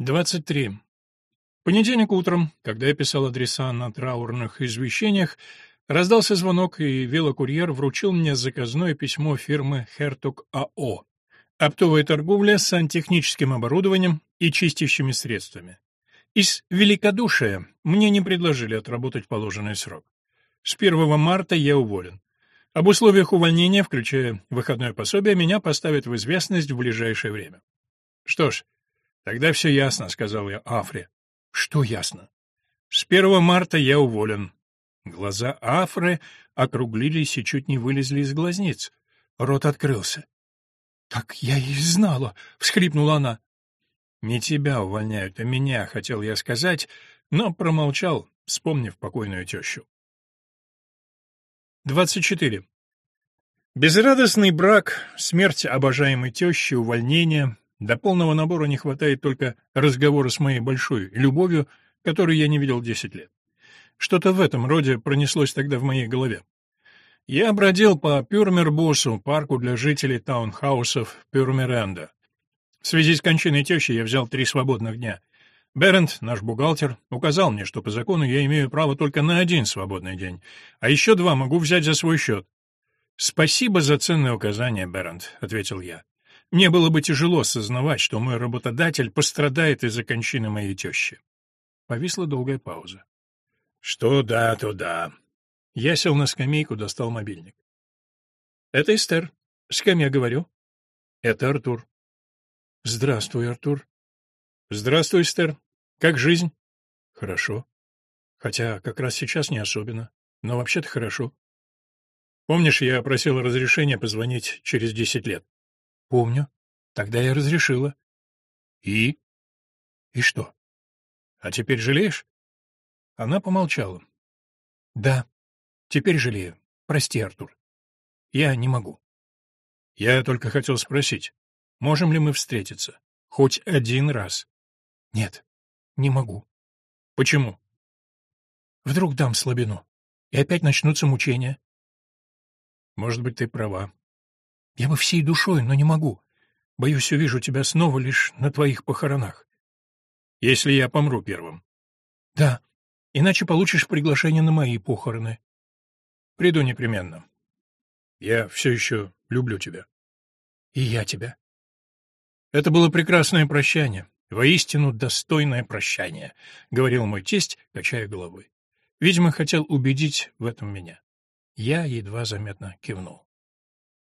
23. Понедельник утром, когда я писал адреса на траурных извещениях, раздался звонок, и велокурьер вручил мне заказное письмо фирмы «Хертук АО». Оптовая торговля с сантехническим оборудованием и чистящими средствами. Из великодушия мне не предложили отработать положенный срок. С 1 марта я уволен. Об условиях увольнения, включая выходное пособие, меня поставят в известность в ближайшее время. Что ж, тогда все ясно, сказал я Афре. Что ясно? С 1 марта я уволен. Глаза Афры округлились и чуть не вылезли из глазниц. Рот открылся. «Так я и знала!» — всхлипнула она. «Не тебя увольняют, а меня», — хотел я сказать, но промолчал, вспомнив покойную тещу. 24. Безрадостный брак, смерть обожаемой тещи, увольнение. До полного набора не хватает только разговора с моей большой любовью, которую я не видел десять лет. Что-то в этом роде пронеслось тогда в моей голове. Я бродил по Пюрмербосу, парку для жителей таунхаусов Пюрмеренда. В связи с кончиной тещи я взял три свободных дня. Берент, наш бухгалтер, указал мне, что по закону я имею право только на один свободный день, а еще два могу взять за свой счет. «Спасибо за ценное указание, Берент», — ответил я. «Мне было бы тяжело осознавать, что мой работодатель пострадает из-за кончины моей тещи». Повисла долгая пауза. «Что да, то да». Я сел на скамейку, достал мобильник. «Это Эстер. С кем я говорю?» «Это Артур». «Здравствуй, Артур». «Здравствуй, Эстер. Как жизнь?» «Хорошо. Хотя как раз сейчас не особенно. Но вообще-то хорошо. Помнишь, я просил разрешения позвонить через десять лет? Помню. Тогда я разрешила. И? И что? А теперь жалеешь? Она помолчала. Да, теперь жалею. Прости, Артур. Я не могу. Я только хотел спросить, можем ли мы встретиться? Хоть один раз? Нет, не могу. Почему? Вдруг дам слабину, и опять начнутся мучения. Может быть, ты права. Я бы всей душой, но не могу. Боюсь, увижу тебя снова лишь на твоих похоронах. Если я помру первым. Да, иначе получишь приглашение на мои похороны. Приду непременно. Я все еще люблю тебя. И я тебя. Это было прекрасное прощание, воистину достойное прощание, — говорил мой тесть, качая головой. Видимо, хотел убедить в этом меня. Я едва заметно кивнул.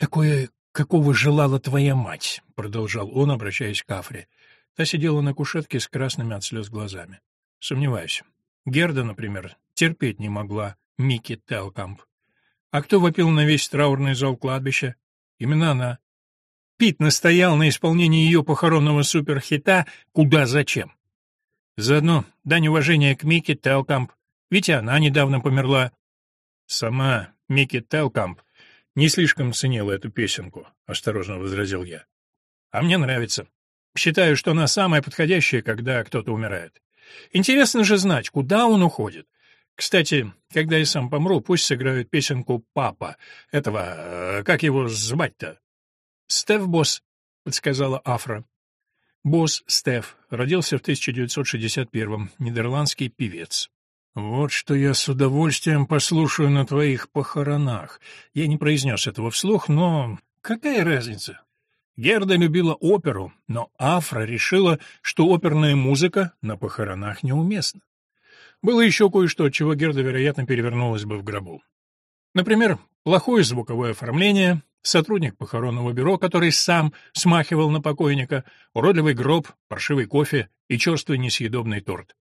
«Такое, какого желала твоя мать», — продолжал он, обращаясь к Афре. Та сидела на кушетке с красными от слез глазами. Сомневаюсь. Герда, например, терпеть не могла Микки Телкамп. А кто вопил на весь траурный зал кладбища? Именно она. Пит настоял на исполнении ее похоронного суперхита «Куда зачем?». Заодно дань уважения к Микки Телкамп, ведь она недавно померла. Сама Микки Телкамп не слишком ценила эту песенку, осторожно возразил я. А мне нравится. Считаю, что она самая подходящая, когда кто-то умирает. Интересно же знать, куда он уходит. Кстати, когда я сам помру, пусть сыграют песенку «Папа». Этого... Э, как его звать-то? «Стеф Босс», — подсказала Афра. Босс Стеф родился в 1961-м, нидерландский певец. «Вот что я с удовольствием послушаю на твоих похоронах». Я не произнес этого вслух, но какая разница? Герда любила оперу, но Афра решила, что оперная музыка на похоронах неуместна. Было еще кое-что, от чего Герда, вероятно, перевернулась бы в гробу. Например, плохое звуковое оформление, сотрудник похоронного бюро, который сам смахивал на покойника, уродливый гроб, паршивый кофе и черствый несъедобный торт.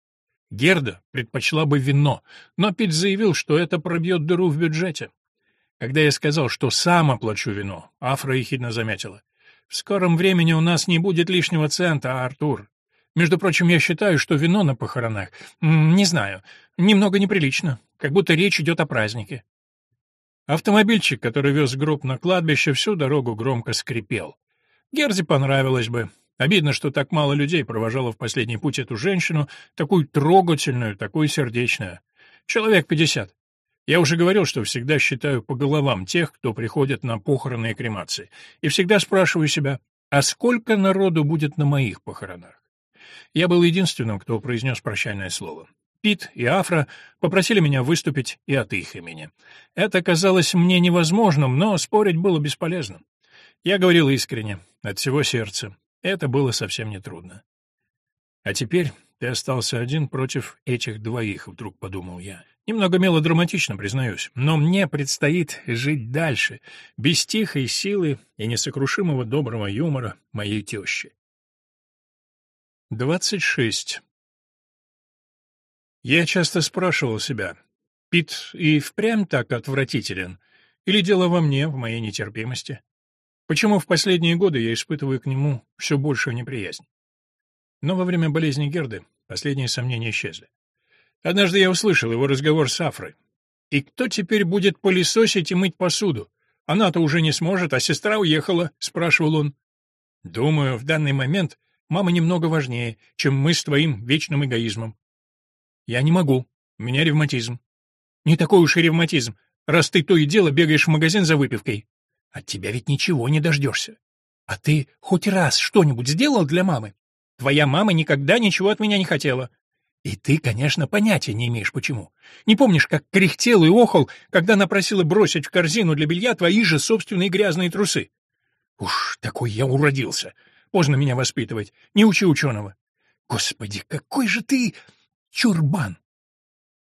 Герда предпочла бы вино, но Пит заявил, что это пробьет дыру в бюджете. Когда я сказал, что сам оплачу вино, Афра ехидно заметила. «В скором времени у нас не будет лишнего цента, Артур. Между прочим, я считаю, что вино на похоронах, не знаю, немного неприлично, как будто речь идет о празднике». Автомобильчик, который вез гроб на кладбище, всю дорогу громко скрипел. Герзе понравилось бы, Обидно, что так мало людей провожало в последний путь эту женщину, такую трогательную, такую сердечную. Человек пятьдесят. Я уже говорил, что всегда считаю по головам тех, кто приходит на похороны и кремации. И всегда спрашиваю себя, а сколько народу будет на моих похоронах? Я был единственным, кто произнес прощальное слово. Пит и Афра попросили меня выступить и от их имени. Это казалось мне невозможным, но спорить было бесполезно. Я говорил искренне, от всего сердца. Это было совсем нетрудно. А теперь ты остался один против этих двоих, вдруг подумал я. Немного мелодраматично, признаюсь, но мне предстоит жить дальше, без тихой силы и несокрушимого доброго юмора моей тещи. 26. Я часто спрашивал себя, Пит и впрямь так отвратителен, или дело во мне, в моей нетерпимости? Почему в последние годы я испытываю к нему все большую неприязнь? Но во время болезни Герды последние сомнения исчезли. Однажды я услышал его разговор с Афрой. «И кто теперь будет пылесосить и мыть посуду? Она-то уже не сможет, а сестра уехала», — спрашивал он. «Думаю, в данный момент мама немного важнее, чем мы с твоим вечным эгоизмом. Я не могу. У меня ревматизм. Не такой уж и ревматизм, раз ты то и дело бегаешь в магазин за выпивкой. От тебя ведь ничего не дождешься. А ты хоть раз что-нибудь сделал для мамы? Твоя мама никогда ничего от меня не хотела. И ты, конечно, понятия не имеешь, почему. Не помнишь, как кряхтел и охал, когда она просила бросить в корзину для белья твои же собственные грязные трусы? Уж такой я уродился. Поздно меня воспитывать. Не учи ученого. Господи, какой же ты... Чурбан.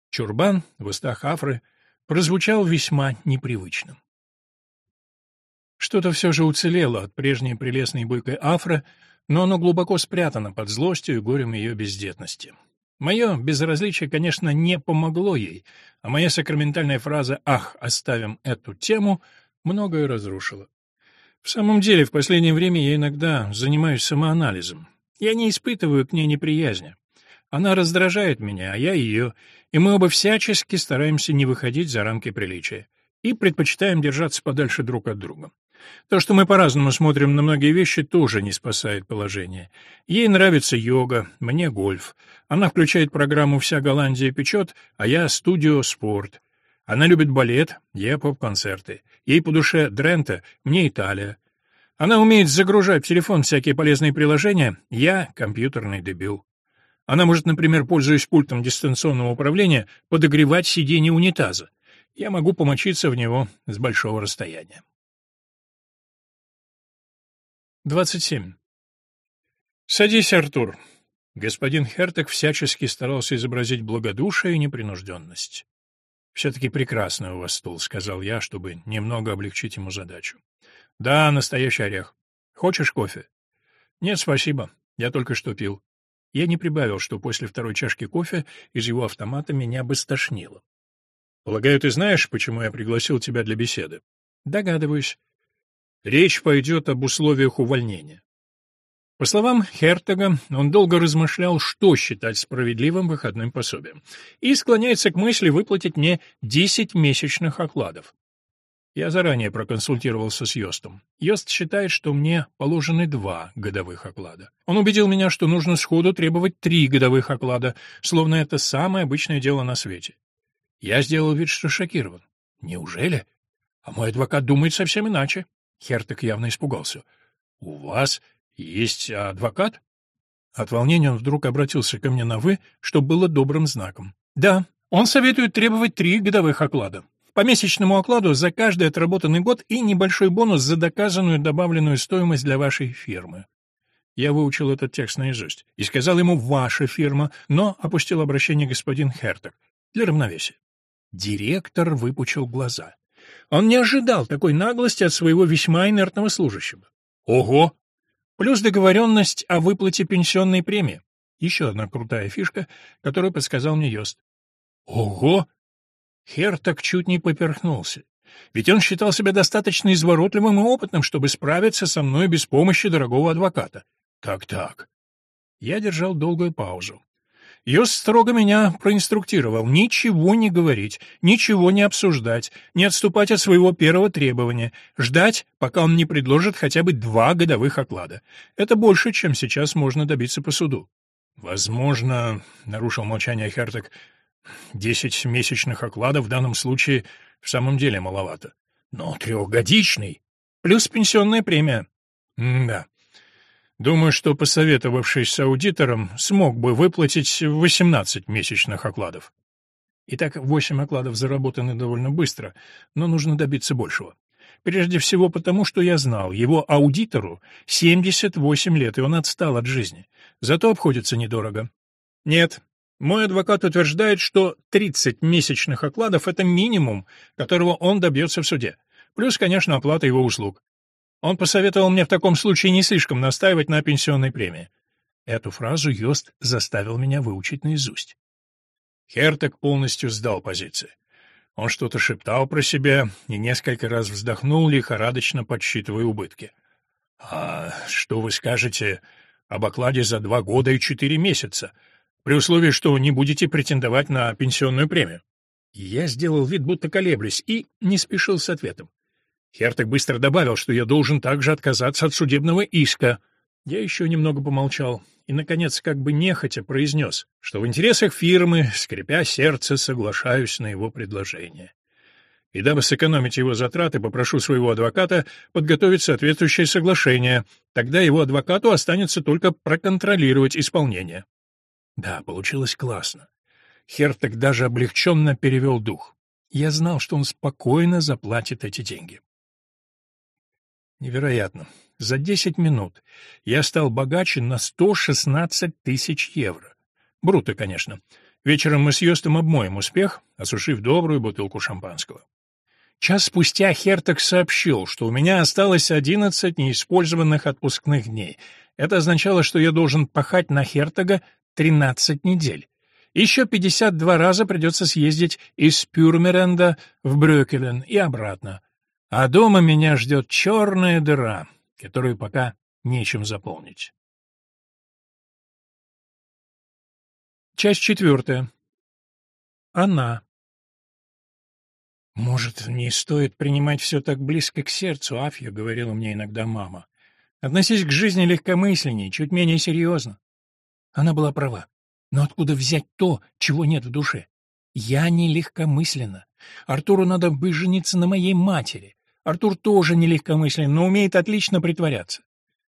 Чурбан в устах Афры прозвучал весьма непривычным. Что-то все же уцелело от прежней прелестной бойкой Афры, но оно глубоко спрятано под злостью и горем ее бездетности. Мое безразличие, конечно, не помогло ей, а моя сакраментальная фраза «Ах, оставим эту тему» многое разрушила. В самом деле, в последнее время я иногда занимаюсь самоанализом. Я не испытываю к ней неприязни. Она раздражает меня, а я ее, и мы оба всячески стараемся не выходить за рамки приличия и предпочитаем держаться подальше друг от друга. То, что мы по-разному смотрим на многие вещи, тоже не спасает положение. Ей нравится йога, мне гольф. Она включает программу «Вся Голландия печет», а я «Студио спорт». Она любит балет, я поп-концерты. Ей по душе Дрента, мне Италия. Она умеет загружать в телефон всякие полезные приложения, я — компьютерный дебил. Она может, например, пользуясь пультом дистанционного управления, подогревать сиденье унитаза. Я могу помочиться в него с большого расстояния. 27. «Садись, Артур». Господин Хертек всячески старался изобразить благодушие и непринужденность. «Все-таки прекрасный у вас стул», — сказал я, чтобы немного облегчить ему задачу. «Да, настоящий орех. Хочешь кофе?» «Нет, спасибо. Я только что пил. Я не прибавил, что после второй чашки кофе из его автомата меня бы стошнило. «Полагаю, ты знаешь, почему я пригласил тебя для беседы?» «Догадываюсь. Речь пойдет об условиях увольнения». По словам Хертога, он долго размышлял, что считать справедливым выходным пособием, и склоняется к мысли выплатить мне 10 месячных окладов. Я заранее проконсультировался с Йостом. Йост считает, что мне положены два годовых оклада. Он убедил меня, что нужно сходу требовать три годовых оклада, словно это самое обычное дело на свете. Я сделал вид, что шокирован. Неужели? А мой адвокат думает совсем иначе. Хертек явно испугался. У вас есть адвокат? От волнения он вдруг обратился ко мне на «вы», что было добрым знаком. Да, он советует требовать три годовых оклада. По месячному окладу за каждый отработанный год и небольшой бонус за доказанную добавленную стоимость для вашей фирмы. Я выучил этот текст наизусть и сказал ему «ваша фирма», но опустил обращение господин Херток для равновесия. Директор выпучил глаза. Он не ожидал такой наглости от своего весьма инертного служащего. Ого! Плюс договоренность о выплате пенсионной премии. Еще одна крутая фишка, которую подсказал мне Йост. Ого! Херток чуть не поперхнулся. Ведь он считал себя достаточно изворотливым и опытным, чтобы справиться со мной без помощи дорогого адвоката. Так-так. Я держал долгую паузу. Йос строго меня проинструктировал ничего не говорить, ничего не обсуждать, не отступать от своего первого требования, ждать, пока он не предложит хотя бы два годовых оклада. Это больше, чем сейчас можно добиться по суду. «Возможно», — нарушил молчание Херток, Десять месячных окладов в данном случае в самом деле маловато. Но трехгодичный. Плюс пенсионная премия. М да. Думаю, что, посоветовавшись с аудитором, смог бы выплатить 18 месячных окладов. Итак, 8 окладов заработаны довольно быстро, но нужно добиться большего. Прежде всего потому, что я знал, его аудитору 78 лет, и он отстал от жизни. Зато обходится недорого. Нет, мой адвокат утверждает, что 30 месячных окладов — это минимум, которого он добьется в суде. Плюс, конечно, оплата его услуг. Он посоветовал мне в таком случае не слишком настаивать на пенсионной премии. Эту фразу Йост заставил меня выучить наизусть. Хертек полностью сдал позиции. Он что-то шептал про себя и несколько раз вздохнул, лихорадочно подсчитывая убытки. «А что вы скажете об окладе за два года и четыре месяца, при условии, что не будете претендовать на пенсионную премию?» Я сделал вид, будто колеблюсь, и не спешил с ответом. Хертек быстро добавил, что я должен также отказаться от судебного иска. Я еще немного помолчал и, наконец, как бы нехотя произнес, что в интересах фирмы, скрипя сердце, соглашаюсь на его предложение. И дабы сэкономить его затраты, попрошу своего адвоката подготовить соответствующее соглашение. Тогда его адвокату останется только проконтролировать исполнение. Да, получилось классно. Хертек даже облегченно перевел дух. Я знал, что он спокойно заплатит эти деньги. Невероятно. За 10 минут я стал богаче на 116 тысяч евро. Бруто, конечно. Вечером мы с Йостом обмоем успех, осушив добрую бутылку шампанского. Час спустя Херток сообщил, что у меня осталось 11 неиспользованных отпускных дней. Это означало, что я должен пахать на Хертога 13 недель. Еще 52 раза придется съездить из Пюрмеренда в Брюкелен и обратно. А дома меня ждет черная дыра, которую пока нечем заполнить. Часть четвертая. Она. «Может, не стоит принимать все так близко к сердцу, Афья», — говорила мне иногда мама. «Относись к жизни легкомысленнее, чуть менее серьезно». Она была права. Но откуда взять то, чего нет в душе? Я не легкомысленно. Артуру надо бы жениться на моей матери. Артур тоже не легкомыслен, но умеет отлично притворяться.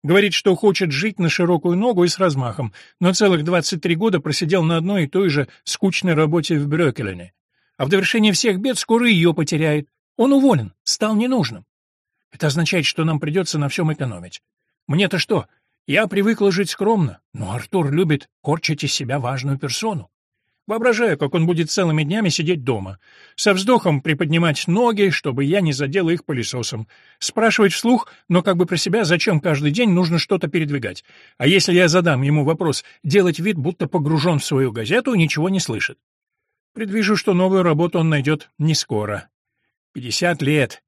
Говорит, что хочет жить на широкую ногу и с размахом, но целых 23 года просидел на одной и той же скучной работе в Брёкелене. А в довершение всех бед скоро ее потеряет. Он уволен, стал ненужным. Это означает, что нам придется на всем экономить. Мне-то что? Я привыкла жить скромно, но Артур любит корчить из себя важную персону. Воображаю, как он будет целыми днями сидеть дома, со вздохом приподнимать ноги, чтобы я не задела их пылесосом, спрашивать вслух, но как бы про себя, зачем каждый день нужно что-то передвигать. А если я задам ему вопрос, делать вид, будто погружен в свою газету, ничего не слышит. Предвижу, что новую работу он найдет не скоро. Пятьдесят лет.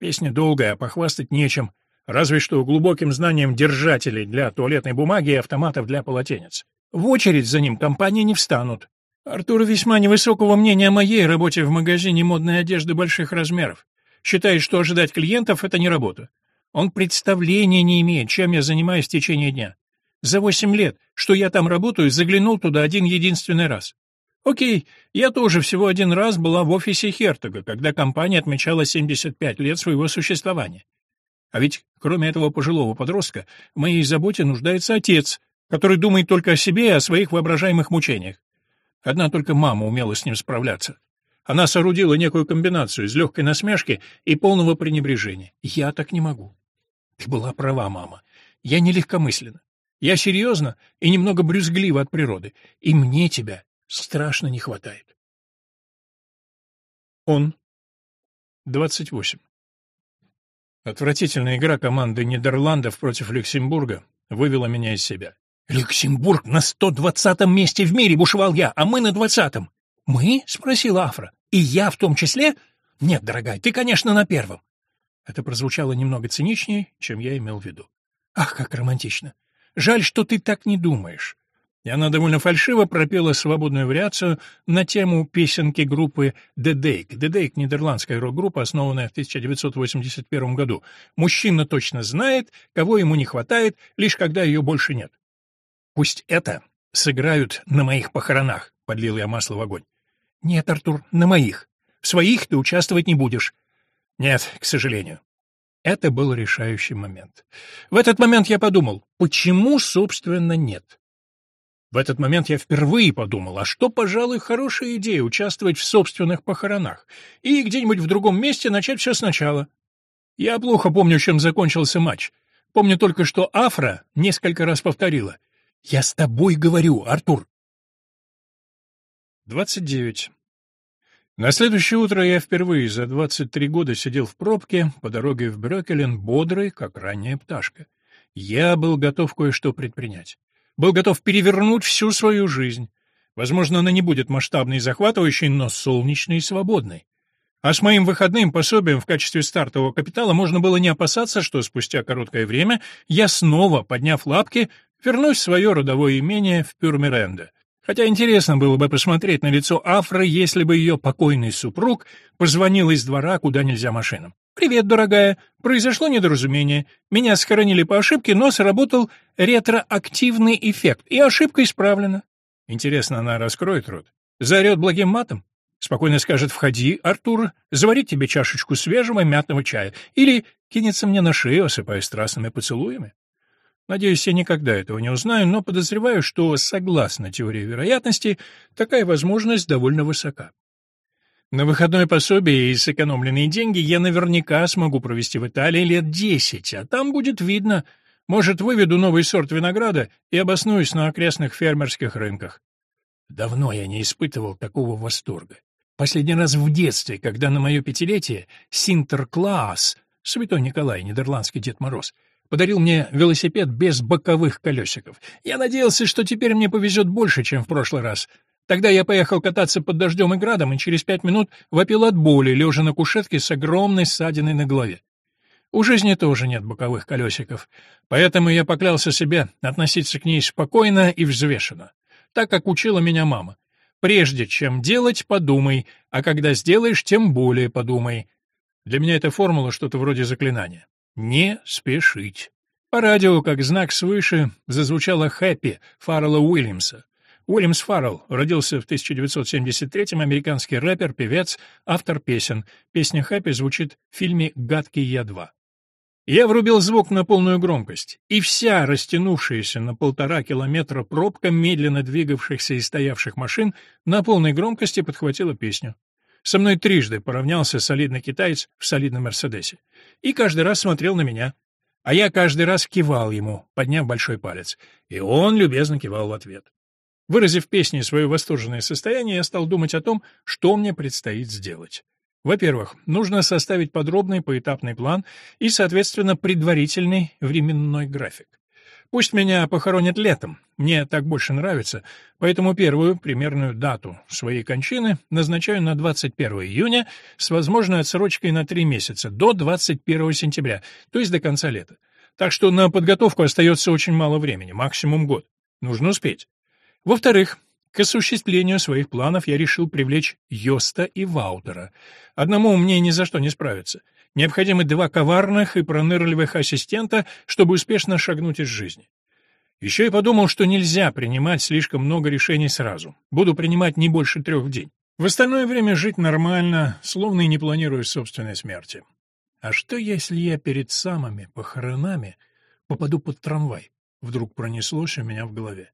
Песня долгая, похвастать нечем, разве что глубоким знанием держателей для туалетной бумаги и автоматов для полотенец. В очередь за ним компании не встанут. Артур весьма невысокого мнения о моей работе в магазине модной одежды больших размеров. Считает, что ожидать клиентов — это не работа. Он представления не имеет, чем я занимаюсь в течение дня. За восемь лет, что я там работаю, заглянул туда один единственный раз. Окей, я тоже всего один раз была в офисе Хертога, когда компания отмечала 75 лет своего существования. А ведь, кроме этого пожилого подростка, в моей заботе нуждается отец, который думает только о себе и о своих воображаемых мучениях. Одна только мама умела с ним справляться. Она соорудила некую комбинацию из легкой насмешки и полного пренебрежения. Я так не могу. Ты была права, мама. Я не легкомысленно. Я серьезно и немного брюзгливо от природы. И мне тебя страшно не хватает. Он. 28. Отвратительная игра команды Нидерландов против Люксембурга вывела меня из себя. «Люксембург на сто двадцатом месте в мире!» — бушевал я, «а мы на двадцатом!» «Мы?» — спросил Афра. «И я в том числе?» «Нет, дорогая, ты, конечно, на первом». Это прозвучало немного циничнее, чем я имел в виду. «Ах, как романтично! Жаль, что ты так не думаешь». И она довольно фальшиво пропела свободную вариацию на тему песенки группы The Dake. The Dake — нидерландская рок-группа, основанная в 1981 году. Мужчина точно знает, кого ему не хватает, лишь когда ее больше нет. Пусть это сыграют на моих похоронах, — подлил я масло в огонь. Нет, Артур, на моих. В своих ты участвовать не будешь. Нет, к сожалению. Это был решающий момент. В этот момент я подумал, почему, собственно, нет? В этот момент я впервые подумал, а что, пожалуй, хорошая идея участвовать в собственных похоронах и где-нибудь в другом месте начать все сначала. Я плохо помню, чем закончился матч. Помню только, что Афра несколько раз повторила «Я с тобой говорю, Артур». 29. На следующее утро я впервые за 23 года сидел в пробке по дороге в Брёкелен, бодрый, как ранняя пташка. Я был готов кое-что предпринять. Был готов перевернуть всю свою жизнь. Возможно, она не будет масштабной и захватывающей, но солнечной и свободной. А с моим выходным пособием в качестве стартового капитала можно было не опасаться, что спустя короткое время я снова, подняв лапки, вернусь в свое родовое имение в Пюрмеренде. Хотя интересно было бы посмотреть на лицо Афры, если бы ее покойный супруг позвонил из двора, куда нельзя машинам. «Привет, дорогая. Произошло недоразумение. Меня схоронили по ошибке, но сработал ретроактивный эффект, и ошибка исправлена». Интересно, она раскроет рот? Заорет благим матом? Спокойно скажет «Входи, Артур, заварить тебе чашечку свежего мятного чая» или кинется мне на шею, осыпая страстными поцелуями? Надеюсь, я никогда этого не узнаю, но подозреваю, что, согласно теории вероятности, такая возможность довольно высока. На выходное пособие и сэкономленные деньги я наверняка смогу провести в Италии лет десять, а там будет видно. Может, выведу новый сорт винограда и обоснуюсь на окрестных фермерских рынках. Давно я не испытывал такого восторга. Последний раз в детстве, когда на мое пятилетие Синтерклаас, святой Николай, нидерландский Дед Мороз, подарил мне велосипед без боковых колесиков. Я надеялся, что теперь мне повезет больше, чем в прошлый раз. Тогда я поехал кататься под дождем и градом, и через пять минут вопил от боли, лежа на кушетке с огромной ссадиной на голове. У жизни тоже нет боковых колесиков, поэтому я поклялся себе относиться к ней спокойно и взвешенно, так как учила меня мама. Прежде чем делать, подумай, а когда сделаешь, тем более подумай. Для меня эта формула что-то вроде заклинания. Не спешить. По радио, как знак свыше, зазвучала «Хэппи» Фаррелла Уильямса. Уильямс Фаррелл родился в 1973-м, американский рэпер, певец, автор песен. Песня «Хэппи» звучит в фильме «Гадкий я 2». Я врубил звук на полную громкость, и вся растянувшаяся на полтора километра пробка медленно двигавшихся и стоявших машин на полной громкости подхватила песню. Со мной трижды поравнялся солидный китаец в солидном «Мерседесе». И каждый раз смотрел на меня. А я каждый раз кивал ему, подняв большой палец. И он любезно кивал в ответ. Выразив песней свое восторженное состояние, я стал думать о том, что мне предстоит сделать. Во-первых, нужно составить подробный поэтапный план и, соответственно, предварительный временной график. Пусть меня похоронят летом, мне так больше нравится, поэтому первую примерную дату своей кончины назначаю на 21 июня с возможной отсрочкой на три месяца, до 21 сентября, то есть до конца лета. Так что на подготовку остается очень мало времени, максимум год. Нужно успеть. Во-вторых, к осуществлению своих планов я решил привлечь Йоста и Ваутера. Одному мне ни за что не справиться. Необходимы два коварных и пронырливых ассистента, чтобы успешно шагнуть из жизни. Еще я подумал, что нельзя принимать слишком много решений сразу. Буду принимать не больше трех в день. В остальное время жить нормально, словно и не планирую собственной смерти. А что, если я перед самыми похоронами попаду под трамвай? Вдруг пронеслось у меня в голове.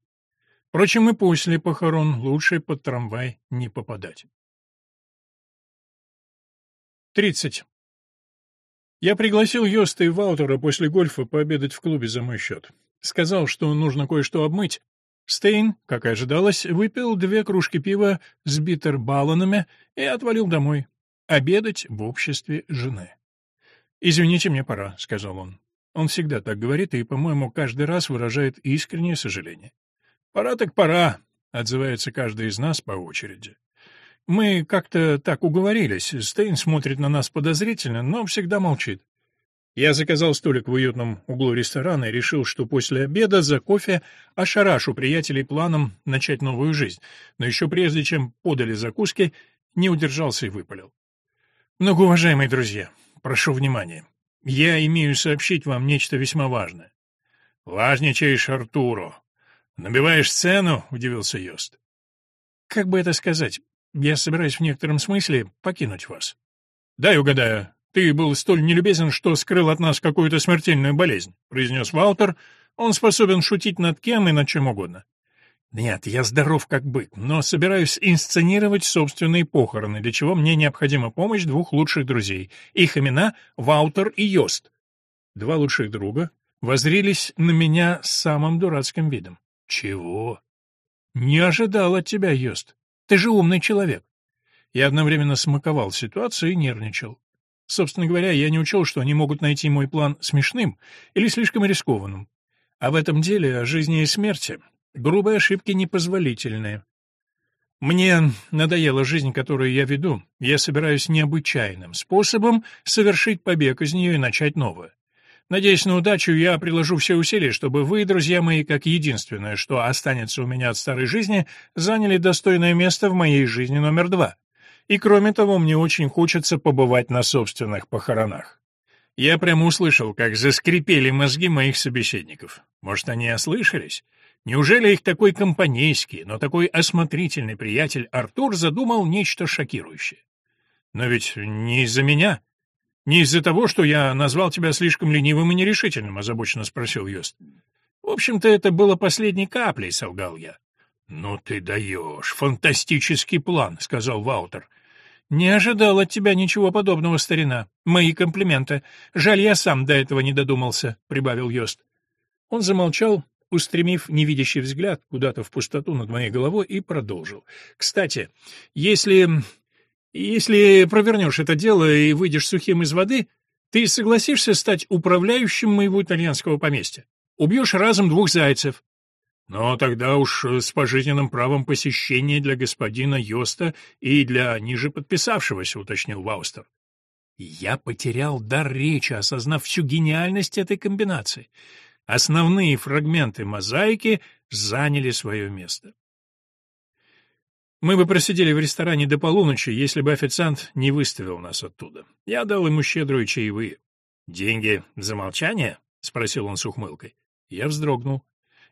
Впрочем, и после похорон лучше под трамвай не попадать. 30. Я пригласил Йоста и Ваутера после гольфа пообедать в клубе за мой счет. Сказал, что нужно кое-что обмыть. Стейн, как и ожидалось, выпил две кружки пива с битербаллонами и отвалил домой. Обедать в обществе жены. «Извините, мне пора», — сказал он. Он всегда так говорит и, по-моему, каждый раз выражает искреннее сожаление. «Пора так пора», — отзывается каждый из нас по очереди. Мы как-то так уговорились. Стейн смотрит на нас подозрительно, но всегда молчит. Я заказал столик в уютном углу ресторана и решил, что после обеда за кофе ошарашу приятелей планом начать новую жизнь. Но еще прежде, чем подали закуски, не удержался и выпалил. Многоуважаемые друзья, прошу внимания. Я имею сообщить вам нечто весьма важное. Важничаешь, Артуру. Набиваешь цену, удивился Йост. Как бы это сказать? Я собираюсь в некотором смысле покинуть вас. Дай угадаю. ты был столь нелюбезен, что скрыл от нас какую-то смертельную болезнь», — произнес Валтер. «Он способен шутить над кем и над чем угодно». «Нет, я здоров как бык, но собираюсь инсценировать собственные похороны, для чего мне необходима помощь двух лучших друзей. Их имена — Ваутер и Йост». Два лучших друга возрились на меня с самым дурацким видом. «Чего?» «Не ожидал от тебя, Йост. Ты же умный человек». Я одновременно смаковал ситуацию и нервничал. Собственно говоря, я не учел, что они могут найти мой план смешным или слишком рискованным. А в этом деле о жизни и смерти грубые ошибки непозволительные. Мне надоела жизнь, которую я веду. Я собираюсь необычайным способом совершить побег из нее и начать новое. Надеясь на удачу, я приложу все усилия, чтобы вы, друзья мои, как единственное, что останется у меня от старой жизни, заняли достойное место в моей жизни номер два. И кроме того, мне очень хочется побывать на собственных похоронах. Я прямо услышал, как заскрипели мозги моих собеседников. Может, они ослышались? Неужели их такой компанейский, но такой осмотрительный приятель Артур задумал нечто шокирующее? Но ведь не из-за меня. Не из-за того, что я назвал тебя слишком ленивым и нерешительным, озабоченно спросил Йост. В общем-то, это было последней каплей, солгал я. «Ну ты даешь! Фантастический план!» — сказал Ваутер. «Не ожидал от тебя ничего подобного, старина. Мои комплименты. Жаль, я сам до этого не додумался», — прибавил Йост. Он замолчал, устремив невидящий взгляд куда-то в пустоту над моей головой, и продолжил. «Кстати, если... если провернешь это дело и выйдешь сухим из воды, ты согласишься стать управляющим моего итальянского поместья? Убьешь разом двух зайцев. Но тогда уж с пожизненным правом посещения для господина Йоста и для ниже подписавшегося, уточнил Ваустер. Я потерял дар речи, осознав всю гениальность этой комбинации. Основные фрагменты мозаики заняли свое место. Мы бы просидели в ресторане до полуночи, если бы официант не выставил нас оттуда. Я дал ему щедрую чаевые. «Деньги за молчание?» — спросил он с ухмылкой. Я вздрогнул.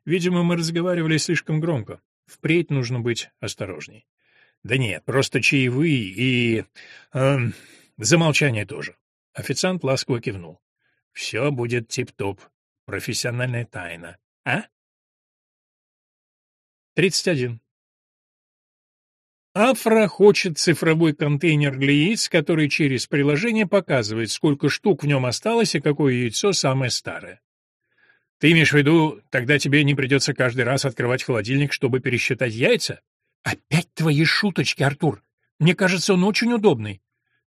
Видимо, мы разговаривали слишком громко. Впредь нужно быть осторожней. Да нет, просто чаевые и... Э, замолчание тоже. Официант ласково кивнул. Все будет тип-топ. Профессиональная тайна. А? 31. Афра хочет цифровой контейнер для яиц, который через приложение показывает, сколько штук в нем осталось и какое яйцо самое старое. Ты имеешь в виду, тогда тебе не придется каждый раз открывать холодильник, чтобы пересчитать яйца? Опять твои шуточки, Артур. Мне кажется, он очень удобный.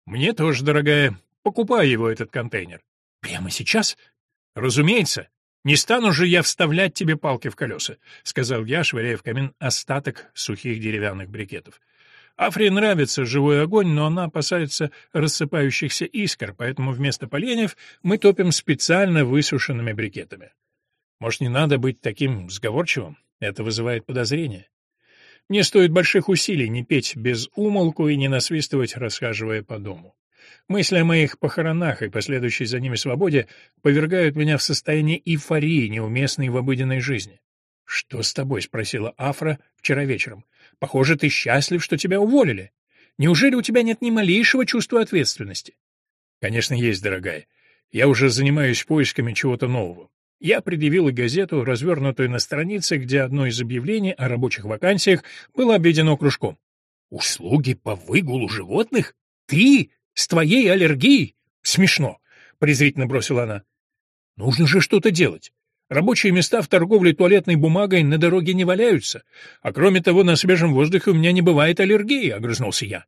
Мне тоже, дорогая. Покупай его, этот контейнер. Прямо сейчас? Разумеется. Не стану же я вставлять тебе палки в колеса, сказал я, швыряя в камин остаток сухих деревянных брикетов. Афре нравится живой огонь, но она опасается рассыпающихся искр, поэтому вместо поленьев мы топим специально высушенными брикетами. Может, не надо быть таким сговорчивым? Это вызывает подозрения. Мне стоит больших усилий не петь без умолку и не насвистывать, расхаживая по дому. Мысли о моих похоронах и последующей за ними свободе повергают меня в состояние эйфории, неуместной в обыденной жизни. «Что с тобой?» — спросила Афра вчера вечером. «Похоже, ты счастлив, что тебя уволили. Неужели у тебя нет ни малейшего чувства ответственности?» «Конечно, есть, дорогая. Я уже занимаюсь поисками чего-то нового. Я предъявил газету, развернутую на странице, где одно из объявлений о рабочих вакансиях было обведено кружком. «Услуги по выгулу животных? Ты? С твоей аллергией? Смешно!» — презрительно бросила она. «Нужно же что-то делать. Рабочие места в торговле туалетной бумагой на дороге не валяются. А кроме того, на свежем воздухе у меня не бывает аллергии», — огрызнулся я.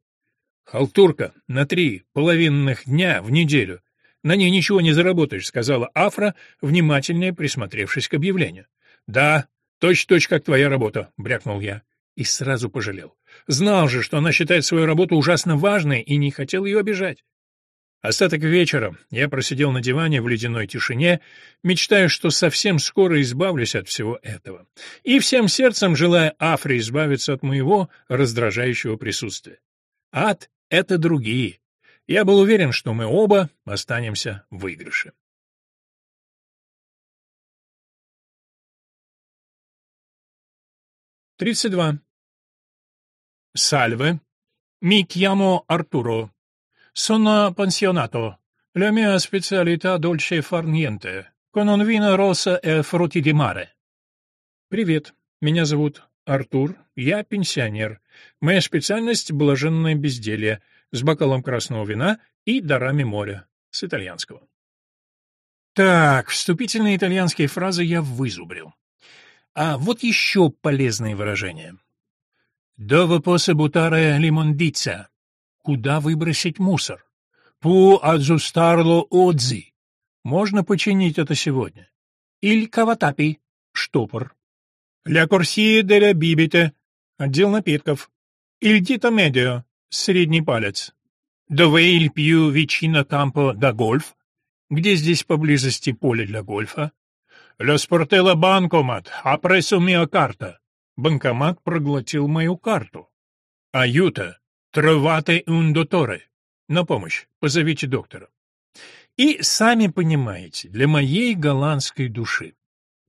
«Халтурка на три половинных дня в неделю. На ней ничего не заработаешь», — сказала Афра, внимательнее присмотревшись к объявлению. «Да, точь-точь, как твоя работа», — брякнул я. И сразу пожалел. Знал же, что она считает свою работу ужасно важной и не хотел ее обижать. Остаток вечера я просидел на диване в ледяной тишине, мечтая, что совсем скоро избавлюсь от всего этого, и всем сердцем желая Афре избавиться от моего раздражающего присутствия. Ад — это другие, я был уверен, что мы оба останемся в выигрыше. Тридцать два. Сальве. Chiamo Arturo. Sono pensionato. La mia specialità dolce far niente, con un vino rosa e frutti. Привет, меня зовут Артур, я пенсионер. Моя специальность — блаженное безделье, с бокалом красного вина и дарами моря, с итальянского. Так, вступительные итальянские фразы я вызубрил. А вот еще полезные выражения. «Dove posso buttare l'immondizia?» «Куда выбросить мусор?» «Pu aggiustarlo oggi?» «Можно починить это сегодня?» «Il cavatappi?» «Штопор». «La corsia della bibite?» «Отдел напитков». «Il dito medio?» «Средний палец». «Dove il più vicino campo da golf?» «Где здесь поблизости поле для гольфа?» «Lo sportello bancomat, ha preso mia carta». Банкомат проглотил мою карту. «Аюта, тровате dottore». На помощь, позовите доктора. И сами понимаете, для моей голландской души.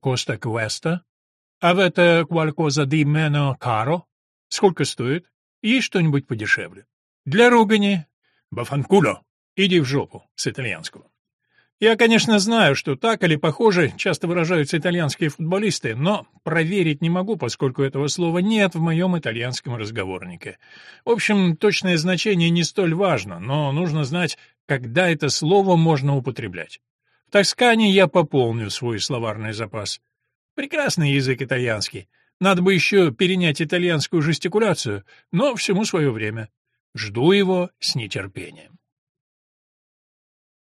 Коста Квеста? А в это qualcosa di meno caro? Сколько стоит? Есть что-нибудь подешевле? Для ругани? Бафанкуло. Иди в жопу, с итальянского. Я, конечно, знаю, что так или похоже часто выражаются итальянские футболисты, но проверить не могу, поскольку этого слова нет в моем итальянском разговорнике. В общем, точное значение не столь важно, но нужно знать, когда это слово можно употреблять. В Тоскане я пополню свой словарный запас. Прекрасный язык итальянский. Надо бы еще перенять итальянскую жестикуляцию, но всему свое время. Жду его с нетерпением.